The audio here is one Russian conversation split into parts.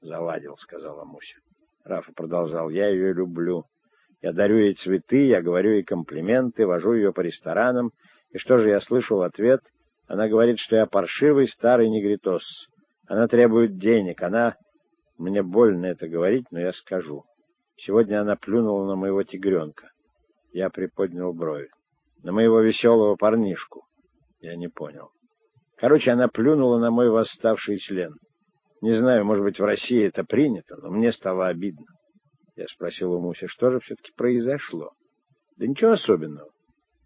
Заладил, сказала Муся. Рафа продолжал. Я ее люблю. Я дарю ей цветы, я говорю ей комплименты, вожу ее по ресторанам. И что же я слышу в ответ? Она говорит, что я паршивый старый негритос. Она требует денег. Она... Мне больно это говорить, но я скажу. Сегодня она плюнула на моего тигренка. Я приподнял брови. На моего веселого парнишку. Я не понял. Короче, она плюнула на мой восставший член. Не знаю, может быть, в России это принято, но мне стало обидно. Я спросил у Муси, что же все-таки произошло? Да ничего особенного.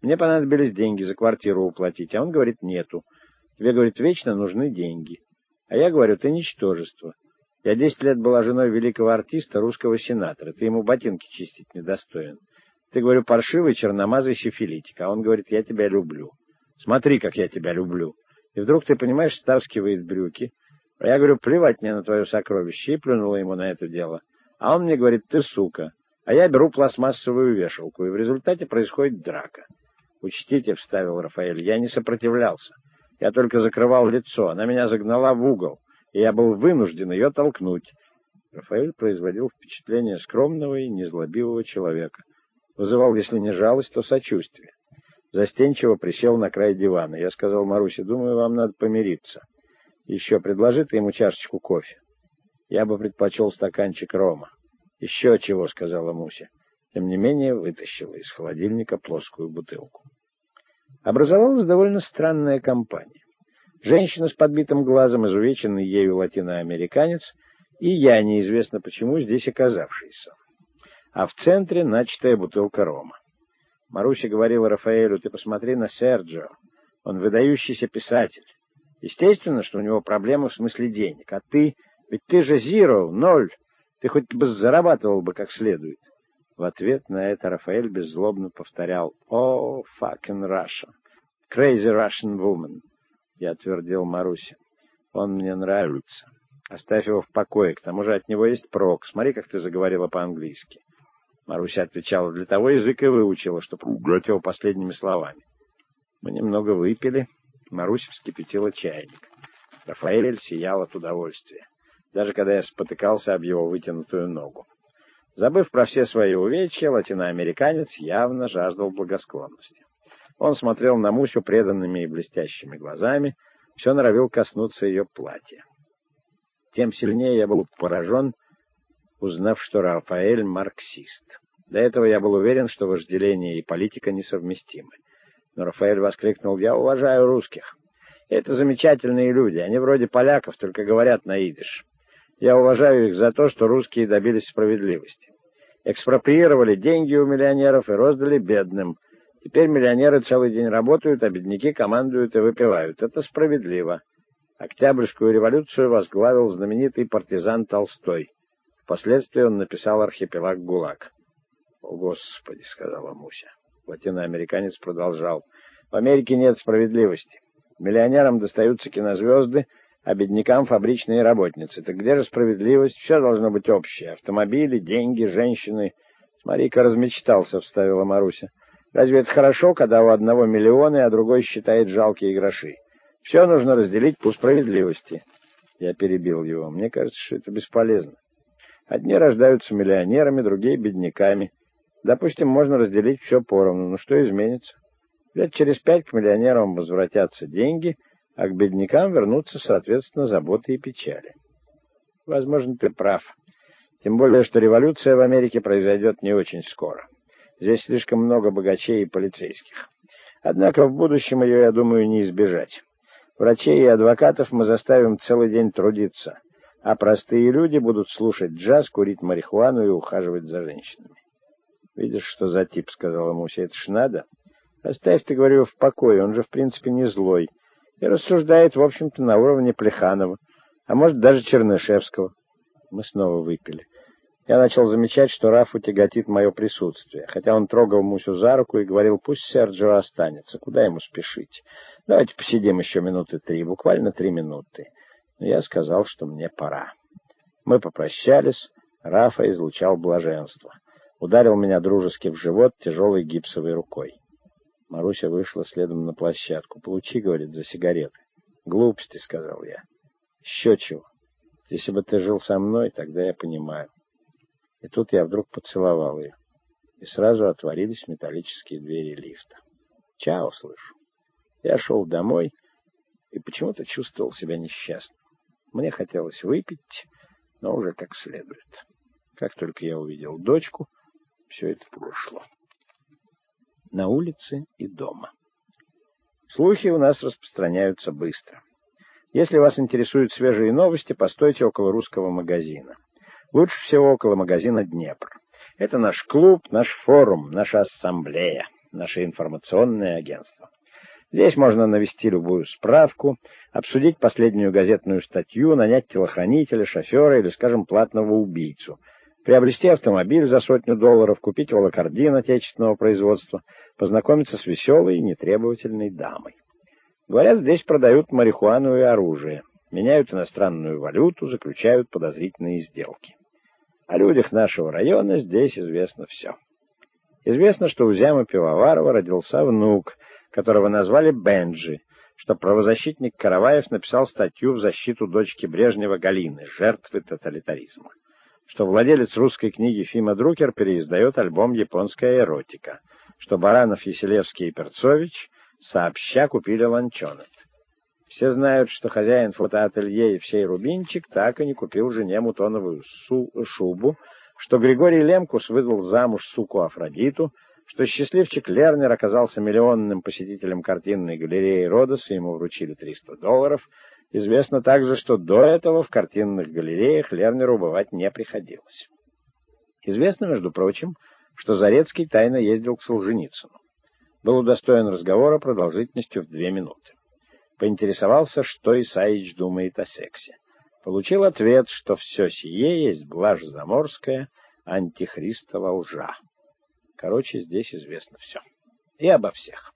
Мне понадобились деньги за квартиру уплатить, а он говорит, нету. Тебе, говорит, вечно нужны деньги. А я говорю, ты ничтожество. Я десять лет была женой великого артиста, русского сенатора. Ты ему ботинки чистить недостоин. Ты, говорю, паршивый черномазый сифилитик. А он говорит, я тебя люблю. Смотри, как я тебя люблю. И вдруг, ты понимаешь, стаскивает брюки, а я говорю, плевать мне на твое сокровище, и плюнула ему на это дело. А он мне говорит, ты сука. А я беру пластмассовую вешалку, и в результате происходит драка. Учтите, — вставил Рафаэль, — я не сопротивлялся. Я только закрывал лицо. Она меня загнала в угол, и я был вынужден ее толкнуть. Рафаэль производил впечатление скромного и незлобивого человека. Вызывал, если не жалость, то сочувствие. Застенчиво присел на край дивана. Я сказал Марусе, думаю, вам надо помириться. Еще предложи ты ему чашечку кофе. Я бы предпочел стаканчик рома. Еще чего, сказала Муся. Тем не менее, вытащила из холодильника плоскую бутылку. Образовалась довольно странная компания. Женщина с подбитым глазом, изувеченный ею латиноамериканец, и я, неизвестно почему, здесь оказавшийся. А в центре начатая бутылка рома. Маруся говорила Рафаэлю, ты посмотри на Серджио. Он выдающийся писатель. Естественно, что у него проблемы в смысле денег. А ты, ведь ты же zero, ноль. Ты хоть бы зарабатывал бы как следует. В ответ на это Рафаэль беззлобно повторял «О, fucking Russia! Crazy Russian woman!» Я твердил Марусе. «Он мне нравится. Оставь его в покое, к тому же от него есть прок. Смотри, как ты заговорила по-английски». Маруся отвечала, для того язык и выучила, чтобы ругать его последними словами. Мы немного выпили, Маруся вскипятила чайник. Рафаэль сиял от удовольствия, даже когда я спотыкался об его вытянутую ногу. Забыв про все свои увечья, латиноамериканец явно жаждал благосклонности. Он смотрел на Мусю преданными и блестящими глазами, все норовил коснуться ее платья. Тем сильнее я был поражен, узнав, что Рафаэль — марксист. До этого я был уверен, что вожделение и политика несовместимы. Но Рафаэль воскликнул, «Я уважаю русских. Это замечательные люди, они вроде поляков, только говорят на идиш. Я уважаю их за то, что русские добились справедливости. Экспроприировали деньги у миллионеров и роздали бедным. Теперь миллионеры целый день работают, а бедняки командуют и выпивают. Это справедливо. Октябрьскую революцию возглавил знаменитый партизан Толстой. Впоследствии он написал «Архипелаг ГУЛАГ». «О, Господи!» — сказала Муся. Латиноамериканец продолжал. В Америке нет справедливости. Миллионерам достаются кинозвезды, а беднякам фабричные работницы. Так где же справедливость? Все должно быть общее. Автомобили, деньги, женщины. Смотри-ка, размечтался, вставила Маруся. Разве это хорошо, когда у одного миллионы, а другой считает жалкие гроши? Все нужно разделить по справедливости. Я перебил его. Мне кажется, что это бесполезно. Одни рождаются миллионерами, другие — бедняками. Допустим, можно разделить все поровну, но что изменится? Лет через пять к миллионерам возвратятся деньги, а к беднякам вернутся, соответственно, заботы и печали. Возможно, ты прав. Тем более, что революция в Америке произойдет не очень скоро. Здесь слишком много богачей и полицейских. Однако в будущем ее, я думаю, не избежать. Врачей и адвокатов мы заставим целый день трудиться, а простые люди будут слушать джаз, курить марихуану и ухаживать за женщинами. «Видишь, что за тип», — сказала Муся, — «это ж надо. Оставь, ты, говорю, в покое, он же, в принципе, не злой. И рассуждает, в общем-то, на уровне Плеханова, а может, даже Чернышевского». Мы снова выпили. Я начал замечать, что Рафу тяготит мое присутствие, хотя он трогал Мусю за руку и говорил, пусть Серджио останется, куда ему спешить. Давайте посидим еще минуты три, буквально три минуты. Но я сказал, что мне пора. Мы попрощались, Рафа излучал блаженство ударил меня дружески в живот тяжелой гипсовой рукой. Маруся вышла следом на площадку. «Получи, — говорит, — за сигареты». «Глупости», — сказал я. «Еще чего. Если бы ты жил со мной, тогда я понимаю. И тут я вдруг поцеловал ее. И сразу отворились металлические двери лифта. Чао, слышу. Я шел домой и почему-то чувствовал себя несчастным. Мне хотелось выпить, но уже как следует. Как только я увидел дочку, все это прошло. На улице и дома. Слухи у нас распространяются быстро. Если вас интересуют свежие новости, постойте около русского магазина. Лучше всего около магазина «Днепр». Это наш клуб, наш форум, наша ассамблея, наше информационное агентство. Здесь можно навести любую справку, обсудить последнюю газетную статью, нанять телохранителя, шофера или, скажем, платного убийцу, приобрести автомобиль за сотню долларов, купить волокордин отечественного производства, познакомиться с веселой и нетребовательной дамой. Говорят, здесь продают марихуану и оружие, меняют иностранную валюту, заключают подозрительные сделки. О людях нашего района здесь известно все. Известно, что у Зяма Пивоварова родился внук, которого назвали Бенджи, что правозащитник Караваев написал статью в защиту дочки Брежнева Галины, жертвы тоталитаризма, что владелец русской книги Фима Друкер переиздает альбом «Японская эротика», что Баранов, Яселевский и Перцович сообща купили ланчонет. Все знают, что хозяин фотоателье Евсей Рубинчик так и не купил жене мутоновую шубу, что Григорий Лемкус выдал замуж суку Афродиту, что счастливчик Лернер оказался миллионным посетителем картинной галереи Родоса, ему вручили 300 долларов. Известно также, что до этого в картинных галереях Лернеру бывать не приходилось. Известно, между прочим, что Зарецкий тайно ездил к Солженицыну. Был удостоен разговора продолжительностью в две минуты. Поинтересовался, что Исаич думает о сексе. Получил ответ, что все сие есть блажь заморская, антихристова лжа. Короче, здесь известно все. И обо всех.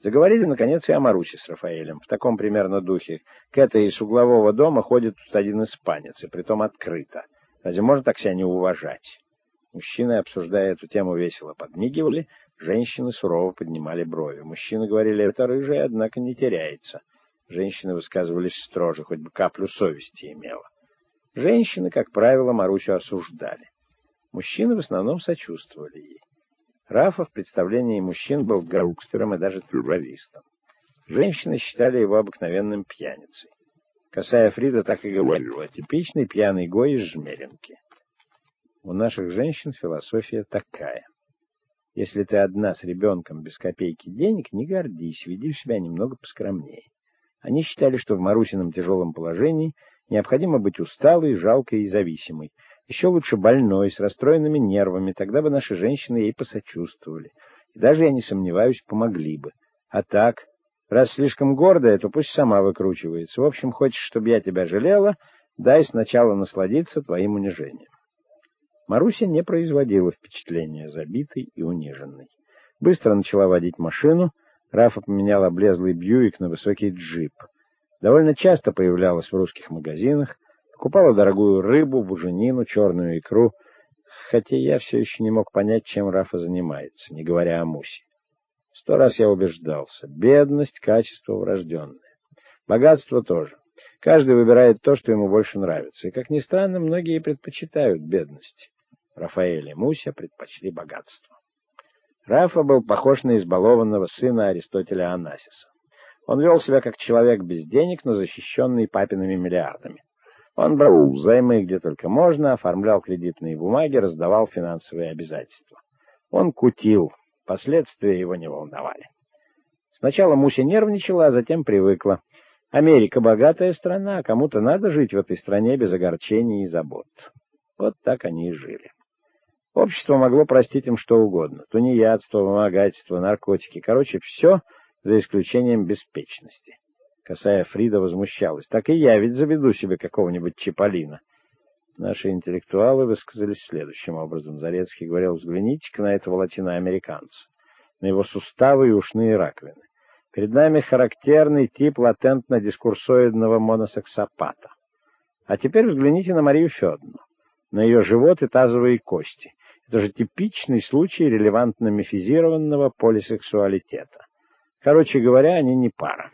Заговорили, наконец, и о Марусе с Рафаэлем. В таком примерно духе. К этой из углового дома ходит тут один испанец, и притом открыто. Разве можно так себя не уважать? Мужчины, обсуждая эту тему, весело подмигивали, женщины сурово поднимали брови. Мужчины говорили, это рыжая, однако не теряется. Женщины высказывались строже, хоть бы каплю совести имела. Женщины, как правило, Марусю осуждали. Мужчины в основном сочувствовали ей. Рафа в представлении мужчин был граукстером и даже террористом. Женщины считали его обыкновенным пьяницей. Косая Фрида так и говорила, типичный пьяный гой из жмеренки. У наших женщин философия такая. Если ты одна с ребенком без копейки денег, не гордись, веди себя немного поскромнее. Они считали, что в Марусином тяжелом положении необходимо быть усталой, жалкой и зависимой, еще лучше больной, с расстроенными нервами, тогда бы наши женщины ей посочувствовали. И даже, я не сомневаюсь, помогли бы. А так, раз слишком гордая, то пусть сама выкручивается. В общем, хочешь, чтобы я тебя жалела, дай сначала насладиться твоим унижением. Маруся не производила впечатления забитой и униженной. Быстро начала водить машину, Рафа поменял облезлый Бьюик на высокий джип. Довольно часто появлялась в русских магазинах, Покупала дорогую рыбу, буженину, черную икру, хотя я все еще не мог понять, чем Рафа занимается, не говоря о Мусе. Сто раз я убеждался. Бедность — качество врожденное. Богатство тоже. Каждый выбирает то, что ему больше нравится. И, как ни странно, многие предпочитают бедность. Рафаэль и Муся предпочли богатство. Рафа был похож на избалованного сына Аристотеля Анасиса. Он вел себя как человек без денег, но защищенный папиными миллиардами. Он брал займы где только можно, оформлял кредитные бумаги, раздавал финансовые обязательства. Он кутил, последствия его не волновали. Сначала Муся нервничала, а затем привыкла. Америка — богатая страна, кому-то надо жить в этой стране без огорчений и забот. Вот так они и жили. Общество могло простить им что угодно. Тунеядство, вымогательство, наркотики. Короче, все за исключением беспечности. Косая Фрида возмущалась. «Так и я ведь заведу себе какого-нибудь Чиполлина». Наши интеллектуалы высказались следующим образом. Зарецкий говорил, взгляните-ка на этого латиноамериканца, на его суставы и ушные раковины. Перед нами характерный тип латентно-дискурсоидного моносексопата. А теперь взгляните на Марию Федоровну, на ее живот и тазовые кости. Это же типичный случай релевантно мифизированного полисексуалитета. Короче говоря, они не пара.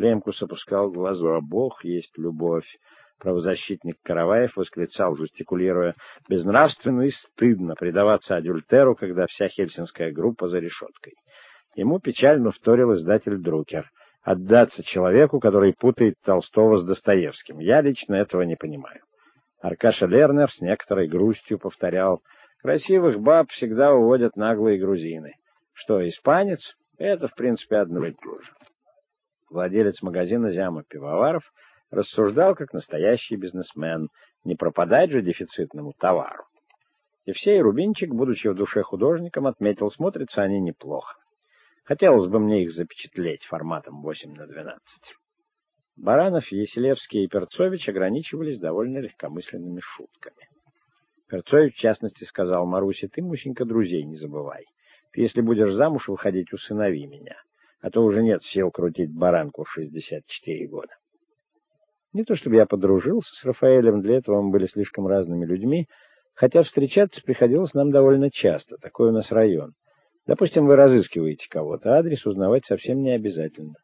Лемкус опускал глаза. «Бог есть любовь». Правозащитник Караваев восклицал, жестикулируя, безнравственно и стыдно предаваться адюльтеру, когда вся хельсинская группа за решеткой. Ему печально вторил издатель Друкер. Отдаться человеку, который путает Толстого с Достоевским. Я лично этого не понимаю. Аркаша Лернер с некоторой грустью повторял, красивых баб всегда уводят наглые грузины. Что, испанец? Это, в принципе, одно и то же. Владелец магазина «Зяма Пивоваров» рассуждал как настоящий бизнесмен, не пропадать же дефицитному товару. Евсей Рубинчик, будучи в душе художником, отметил, смотрятся они неплохо. Хотелось бы мне их запечатлеть форматом 8 на 12. Баранов, Еселевский и Перцович ограничивались довольно легкомысленными шутками. Перцович, в частности, сказал Марусе, ты, Мусенька, друзей не забывай. Ты, если будешь замуж выходить, усынови меня, а то уже нет сил крутить баранку в 64 года. Не то чтобы я подружился с Рафаэлем, для этого мы были слишком разными людьми, хотя встречаться приходилось нам довольно часто, такой у нас район. Допустим, вы разыскиваете кого-то, адрес узнавать совсем не обязательно.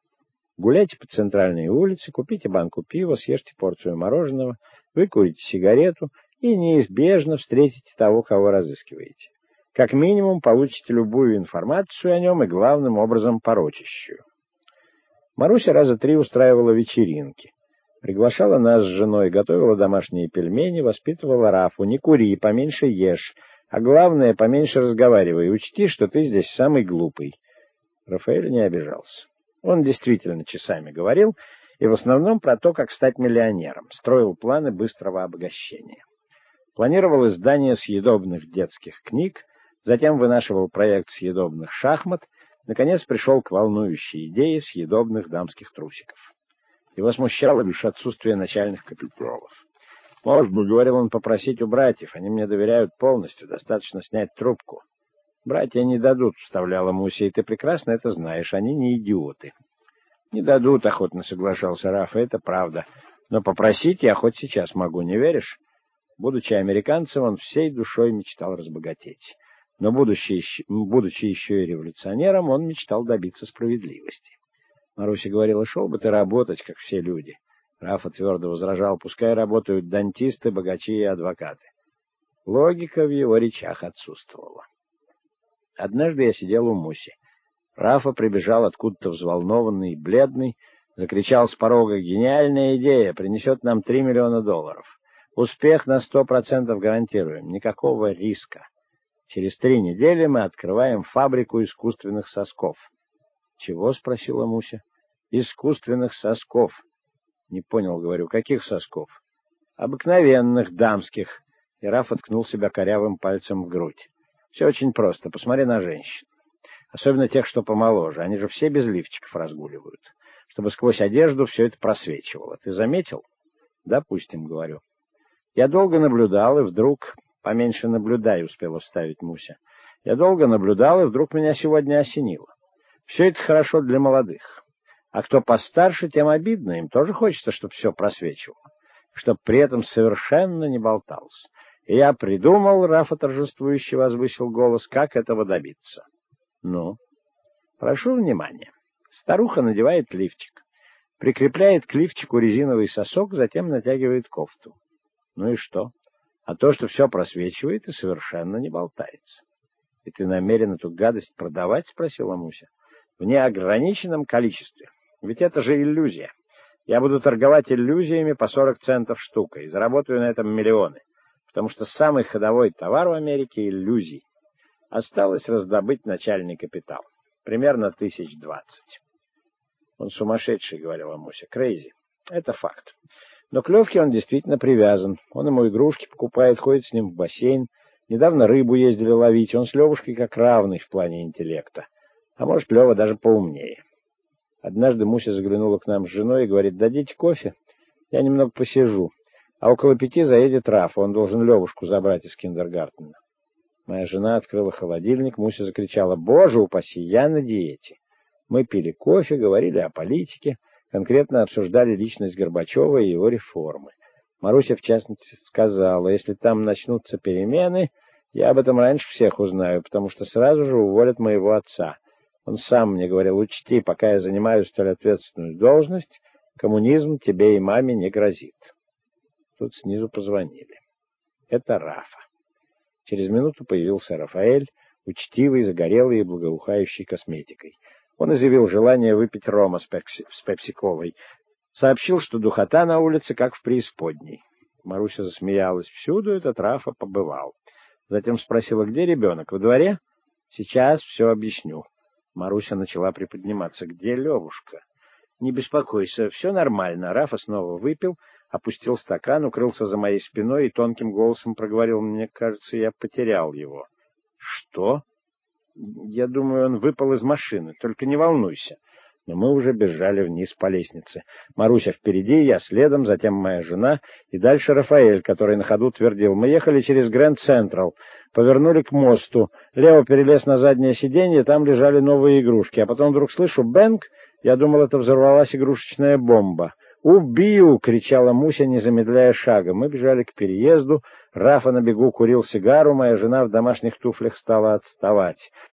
Гуляйте по центральной улице, купите банку пива, съешьте порцию мороженого, выкурите сигарету и неизбежно встретите того, кого разыскиваете. Как минимум получите любую информацию о нем и главным образом порочащую. Маруся раза три устраивала вечеринки. Приглашала нас с женой, готовила домашние пельмени, воспитывала Рафу. Не кури, поменьше ешь. А главное, поменьше разговаривай. Учти, что ты здесь самый глупый. Рафаэль не обижался. Он действительно часами говорил, и в основном про то, как стать миллионером. Строил планы быстрого обогащения. Планировал издание съедобных детских книг, затем вынашивал проект съедобных шахмат, наконец пришел к волнующей идее съедобных дамских трусиков. Его смущало лишь отсутствие начальных капиталов. Может быть, говорил он, попросить у братьев. Они мне доверяют полностью, достаточно снять трубку. Братья не дадут, вставляла Муся, ты прекрасно это знаешь. Они не идиоты. Не дадут, охотно соглашался Рафа, это правда. Но попросить я хоть сейчас могу, не веришь? Будучи американцем, он всей душой мечтал разбогатеть. Но, будучи, будучи еще и революционером, он мечтал добиться справедливости. Маруся говорила, шел бы ты работать, как все люди. Рафа твердо возражал, пускай работают дантисты, богачи и адвокаты. Логика в его речах отсутствовала. Однажды я сидел у Муси. Рафа прибежал откуда-то взволнованный и бледный, закричал с порога «Гениальная идея! Принесет нам три миллиона долларов! Успех на сто процентов гарантируем! Никакого риска! Через три недели мы открываем фабрику искусственных сосков!» «Чего?» — спросила Муся. «Искусственных сосков». «Не понял, говорю, каких сосков?» «Обыкновенных, дамских». И Раф откнул себя корявым пальцем в грудь. «Все очень просто. Посмотри на женщин. Особенно тех, что помоложе. Они же все без лифчиков разгуливают. Чтобы сквозь одежду все это просвечивало. Ты заметил?» «Допустим», — говорю. Я долго наблюдал, и вдруг... «Поменьше наблюдай», — успела вставить Муся. Я долго наблюдал, и вдруг меня сегодня осенило. Все это хорошо для молодых. А кто постарше, тем обидно. Им тоже хочется, чтобы все просвечивало. Чтобы при этом совершенно не болтался. И я придумал, Рафа торжествующе возвысил голос, как этого добиться. Ну, прошу внимания. Старуха надевает лифчик. Прикрепляет к лифчику резиновый сосок, затем натягивает кофту. Ну и что? А то, что все просвечивает и совершенно не болтается. — И ты намерен эту гадость продавать? — спросила Муся в неограниченном количестве. Ведь это же иллюзия. Я буду торговать иллюзиями по 40 центов штука и заработаю на этом миллионы, потому что самый ходовой товар в Америке — иллюзий. Осталось раздобыть начальный капитал. Примерно тысяч двадцать. Он сумасшедший, — говорила Муся. Крейзи. Это факт. Но к Левке он действительно привязан. Он ему игрушки покупает, ходит с ним в бассейн. Недавно рыбу ездили ловить. Он с Левушкой как равный в плане интеллекта. А может, Лева даже поумнее. Однажды Муся заглянула к нам с женой и говорит, дадите кофе? Я немного посижу. А около пяти заедет Раф, он должен Левушку забрать из киндергартена. Моя жена открыла холодильник, Муся закричала, «Боже упаси, я на диете!» Мы пили кофе, говорили о политике, конкретно обсуждали личность Горбачева и его реформы. Маруся, в частности, сказала, если там начнутся перемены, я об этом раньше всех узнаю, потому что сразу же уволят моего отца. Он сам мне говорил, учти, пока я занимаю столь ответственную должность, коммунизм тебе и маме не грозит. Тут снизу позвонили. Это Рафа. Через минуту появился Рафаэль, учтивый, загорелый и благоухающий косметикой. Он изъявил желание выпить рома с, пепси, с пепси-колой. Сообщил, что духота на улице, как в преисподней. Маруся засмеялась. Всюду этот Рафа побывал. Затем спросила, где ребенок? Во дворе? Сейчас все объясню. Маруся начала приподниматься. Где Левушка? Не беспокойся, все нормально. Рафа снова выпил, опустил стакан, укрылся за моей спиной и тонким голосом проговорил, мне кажется, я потерял его. Что? Я думаю, он выпал из машины, только не волнуйся. Но мы уже бежали вниз по лестнице. Маруся впереди, я следом, затем моя жена, и дальше Рафаэль, который на ходу твердил. Мы ехали через Грэнд Централ, повернули к мосту. Лео перелез на заднее сиденье, там лежали новые игрушки. А потом вдруг слышу «бэнг», я думал, это взорвалась игрушечная бомба. «Убью!» — кричала Муся, не замедляя шага. Мы бежали к переезду. Рафа на бегу курил сигару, моя жена в домашних туфлях стала отставать.